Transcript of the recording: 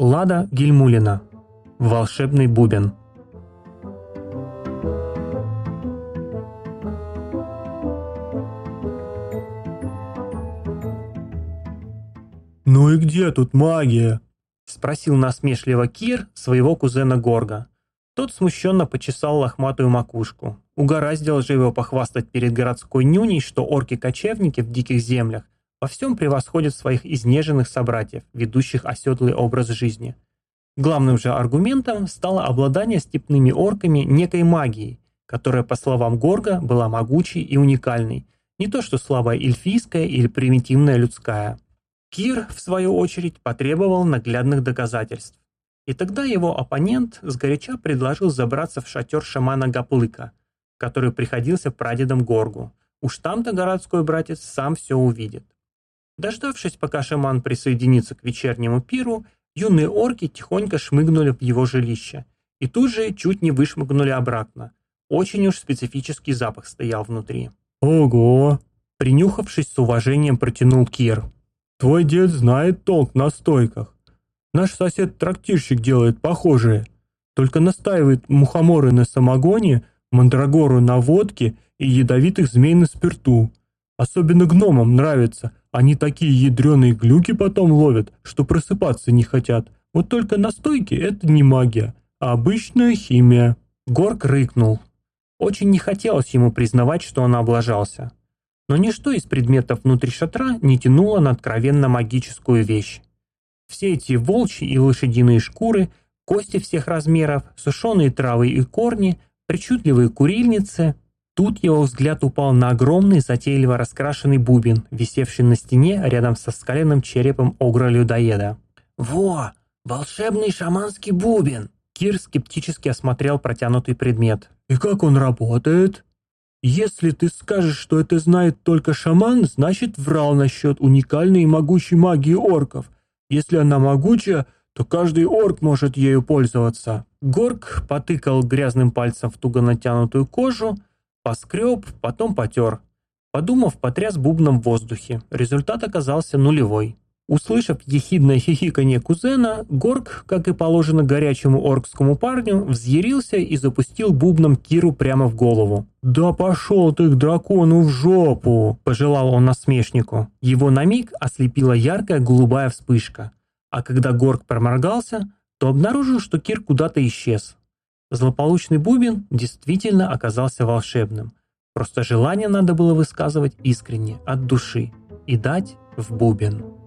Лада Гельмулина. Волшебный бубен. «Ну и где тут магия?» — спросил насмешливо Кир своего кузена Горга. Тот смущенно почесал лохматую макушку. Угораздило же его похвастать перед городской нюней, что орки-кочевники в диких землях во всем превосходят своих изнеженных собратьев, ведущих оседлый образ жизни. Главным же аргументом стало обладание степными орками некой магией, которая, по словам Горга, была могучей и уникальной, не то что слабая эльфийская или примитивная людская. Кир, в свою очередь, потребовал наглядных доказательств. И тогда его оппонент сгоряча предложил забраться в шатер шамана Гаплыка, который приходился прадедом Горгу. Уж там-то городской братец сам все увидит. Дождавшись, пока шаман присоединится к вечернему пиру, юные орки тихонько шмыгнули в его жилище и тут же чуть не вышмыгнули обратно. Очень уж специфический запах стоял внутри. «Ого!» Принюхавшись с уважением, протянул Кир. Твой дед знает толк на стойках. Наш сосед-трактирщик делает похожие. Только настаивает мухоморы на самогоне, мандрагору на водке и ядовитых змей на спирту. Особенно гномам нравится. Они такие ядреные глюки потом ловят, что просыпаться не хотят. Вот только настойки — это не магия, а обычная химия. Горк рыкнул. Очень не хотелось ему признавать, что он облажался но ничто из предметов внутри шатра не тянуло на откровенно магическую вещь. Все эти волчьи и лошадиные шкуры, кости всех размеров, сушеные травы и корни, причудливые курильницы. Тут его взгляд упал на огромный затейливо раскрашенный бубен, висевший на стене рядом со скаленным черепом огра-людоеда. «Во! Волшебный шаманский бубен!» Кир скептически осмотрел протянутый предмет. «И как он работает?» Если ты скажешь, что это знает только шаман, значит врал насчет уникальной и могучей магии орков. Если она могучая, то каждый орк может ею пользоваться. Горк потыкал грязным пальцем в туго натянутую кожу, поскреб, потом потер. Подумав, потряс бубном в воздухе. Результат оказался нулевой. Услышав ехидное хихиканье кузена, Горг, как и положено горячему оркскому парню, взъярился и запустил бубном Киру прямо в голову. «Да пошел ты к дракону в жопу!» – пожелал он насмешнику. Его на миг ослепила яркая голубая вспышка, а когда Горг проморгался, то обнаружил, что Кир куда-то исчез. Злополучный бубен действительно оказался волшебным. Просто желание надо было высказывать искренне, от души, и дать в бубен.